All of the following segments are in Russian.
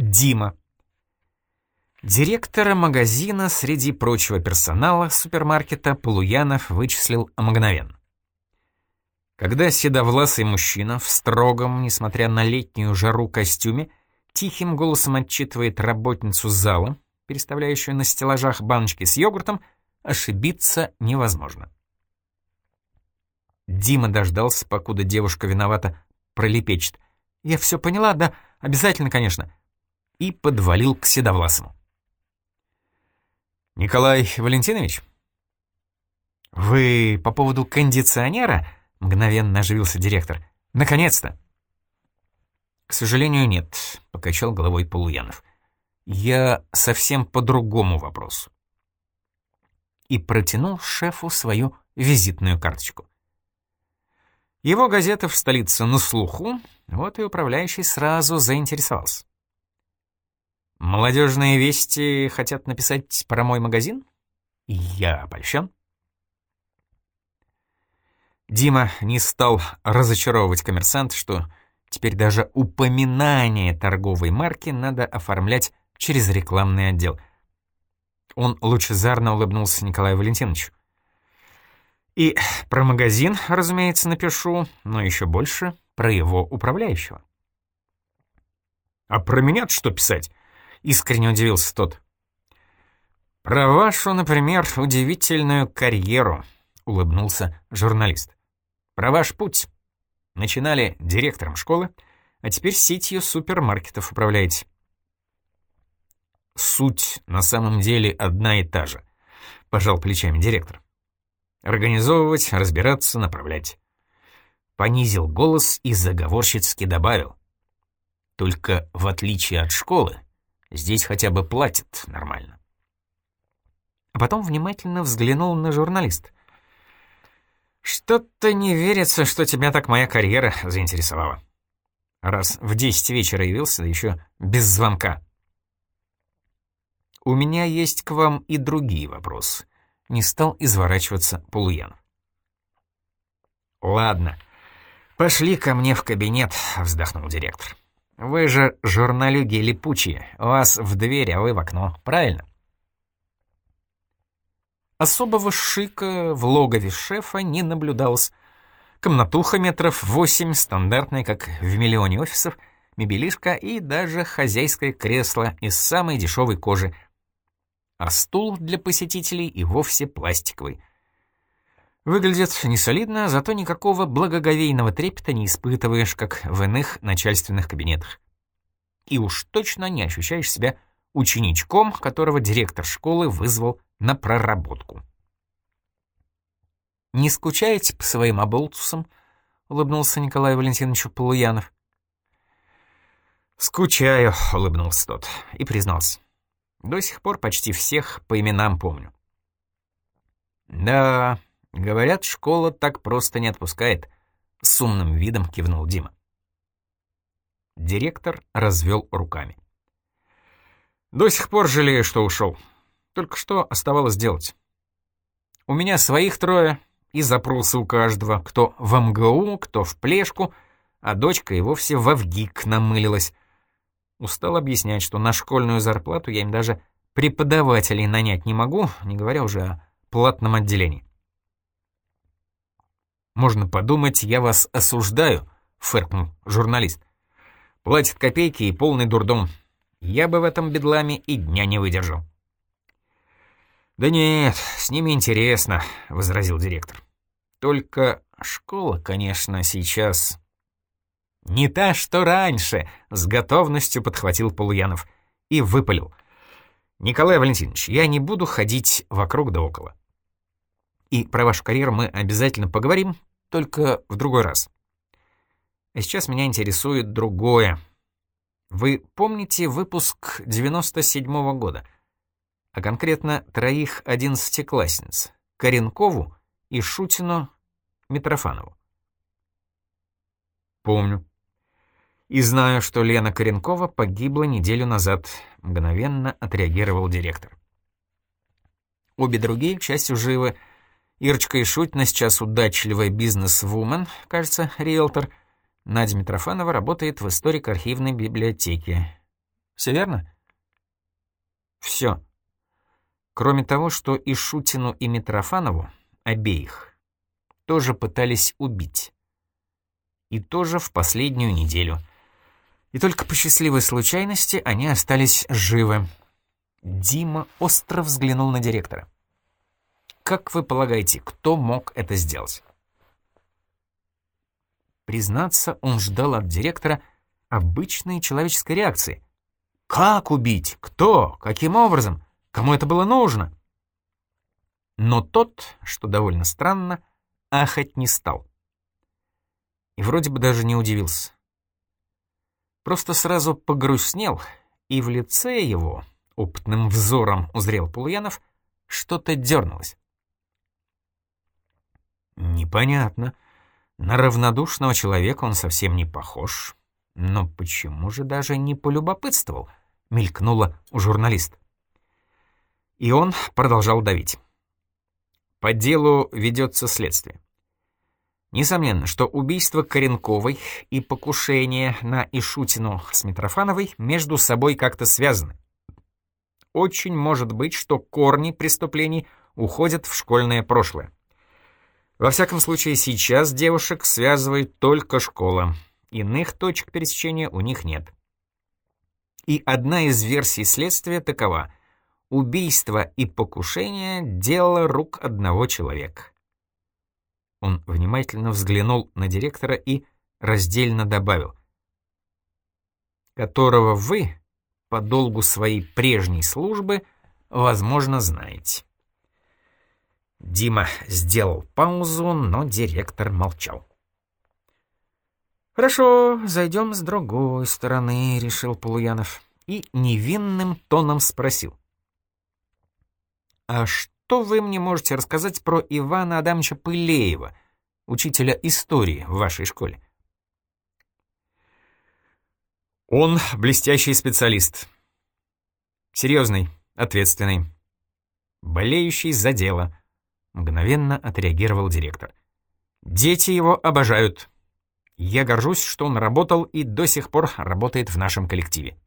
Дима. Директора магазина среди прочего персонала супермаркета Полуянов вычислил мгновенно. Когда седовласый мужчина в строгом, несмотря на летнюю жару костюме, тихим голосом отчитывает работницу зала, переставляющую на стеллажах баночки с йогуртом, ошибиться невозможно. Дима дождался, покуда девушка виновата пролепечет. «Я все поняла, да, обязательно, конечно», и подвалил к Седовласому. «Николай Валентинович?» «Вы по поводу кондиционера?» — мгновенно оживился директор. «Наконец-то!» «К сожалению, нет», — покачал головой Полуянов. «Я совсем по другому вопросу». И протянул шефу свою визитную карточку. Его газета в столице на слуху, вот и управляющий сразу заинтересовался. «Молодежные вести хотят написать про мой магазин? Я польщен». Дима не стал разочаровывать коммерсант, что теперь даже упоминание торговой марки надо оформлять через рекламный отдел. Он лучезарно улыбнулся Николаю Валентиновичу. И про магазин, разумеется, напишу, но еще больше про его управляющего. «А про меня что писать?» — искренне удивился тот. «Про вашу, например, удивительную карьеру», — улыбнулся журналист. «Про ваш путь. Начинали директором школы, а теперь сетью супермаркетов управляете». «Суть на самом деле одна и та же», — пожал плечами директор. Организовывать, разбираться, направлять. Понизил голос и заговорщицки добавил. Только в отличие от школы, здесь хотя бы платят нормально. А потом внимательно взглянул на журналист. «Что-то не верится, что тебя так моя карьера заинтересовала. Раз в десять вечера явился, да еще без звонка». «У меня есть к вам и другие вопросы», не стал изворачиваться Полуян. «Ладно, пошли ко мне в кабинет», — вздохнул директор. «Вы же журналюги липучие, вас в дверь, а вы в окно, правильно?» Особого шика в логове шефа не наблюдалось. Комнатуха метров восемь, стандартная, как в миллионе офисов, мебелишка и даже хозяйское кресло из самой дешевой кожи — а стул для посетителей и вовсе пластиковый. Выглядит несолидно, зато никакого благоговейного трепета не испытываешь, как в иных начальственных кабинетах. И уж точно не ощущаешь себя ученичком, которого директор школы вызвал на проработку. «Не скучаете по своим оболтусам?» — улыбнулся Николай Валентинович Полуянов. «Скучаю», — улыбнулся тот и признался. До сих пор почти всех по именам помню. «Да, говорят, школа так просто не отпускает», — с умным видом кивнул Дима. Директор развел руками. «До сих пор жалею, что ушел. Только что оставалось делать. У меня своих трое, и запросы у каждого, кто в МГУ, кто в плешку, а дочка и вовсе в ВГИК намылилась. Устал объяснять, что на школьную зарплату я им даже преподавателей нанять не могу, не говоря уже о платном отделении. «Можно подумать, я вас осуждаю», — фыркнул журналист. «Платят копейки и полный дурдом. Я бы в этом бедламе и дня не выдержал». «Да нет, с ними интересно», — возразил директор. «Только школа, конечно, сейчас «Не та, что раньше!» — с готовностью подхватил Полуянов и выпалил. «Николай Валентинович, я не буду ходить вокруг да около. И про вашу карьеру мы обязательно поговорим, только в другой раз. А сейчас меня интересует другое. Вы помните выпуск 97-го года, а конкретно троих одиннадцатиклассниц — Коренкову и Шутину Митрофанову? Помню. И знаю, что Лена Коренкова погибла неделю назад, мгновенно отреагировал директор. Обе другие, к счастью, живы. Ирочка и Шутина сейчас удачливая бизнес-вумен, кажется, риэлтор. Надя Митрофанова работает в историко-архивной библиотеке. Все верно? Все. Кроме того, что и Шутину, и Митрофанову, обеих, тоже пытались убить. И тоже в последнюю неделю. И только по счастливой случайности они остались живы. Дима остро взглянул на директора. «Как вы полагаете, кто мог это сделать?» Признаться, он ждал от директора обычной человеческой реакции. «Как убить? Кто? Каким образом? Кому это было нужно?» Но тот, что довольно странно, ахать не стал. И вроде бы даже не удивился. Просто сразу погрустнел, и в лице его, опытным взором узрел Полуянов, что-то дернулось. Непонятно. На равнодушного человека он совсем не похож. Но почему же даже не полюбопытствовал? Мелькнуло у журналиста. И он продолжал давить. По делу ведется следствие. Несомненно, что убийство Коренковой и покушение на Ишутину с Митрофановой между собой как-то связаны. Очень может быть, что корни преступлений уходят в школьное прошлое. Во всяком случае, сейчас девушек связывает только школа. Иных точек пересечения у них нет. И одна из версий следствия такова. Убийство и покушение — дело рук одного человека. Он внимательно взглянул на директора и раздельно добавил. «Которого вы, по долгу своей прежней службы, возможно, знаете». Дима сделал паузу, но директор молчал. «Хорошо, зайдем с другой стороны», — решил Полуянов и невинным тоном спросил. «А что вы мне можете рассказать про Ивана Адамовича Пылеева, учителя истории в вашей школе?» «Он блестящий специалист. Серьезный, ответственный, болеющий за дело», — мгновенно отреагировал директор. «Дети его обожают. Я горжусь, что он работал и до сих пор работает в нашем коллективе».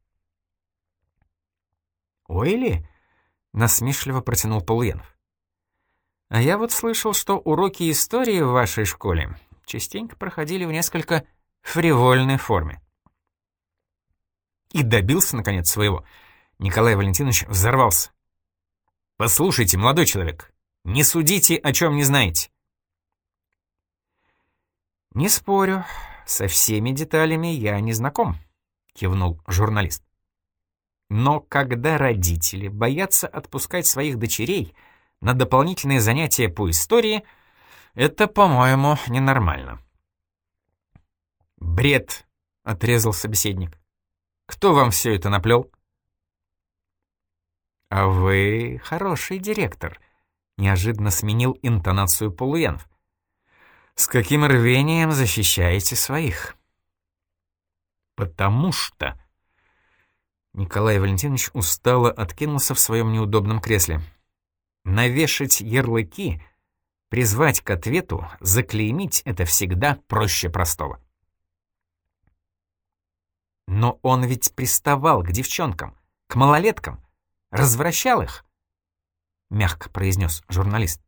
«Ой ли?» — насмешливо протянул Полуенов. «А я вот слышал, что уроки истории в вашей школе частенько проходили в несколько фривольной форме». И добился, наконец, своего. Николай Валентинович взорвался. «Послушайте, молодой человек, не судите, о чем не знаете». «Не спорю, со всеми деталями я не знаком», — кивнул журналист. Но когда родители боятся отпускать своих дочерей на дополнительные занятия по истории, это, по-моему, ненормально. «Бред», — отрезал собеседник. «Кто вам все это наплел?» «А вы хороший директор», — неожиданно сменил интонацию Полуянов. «С каким рвением защищаете своих?» «Потому что...» Николай Валентинович устало откинулся в своем неудобном кресле. Навешать ярлыки, призвать к ответу, заклеймить — это всегда проще простого. Но он ведь приставал к девчонкам, к малолеткам, развращал их, — мягко произнес журналист.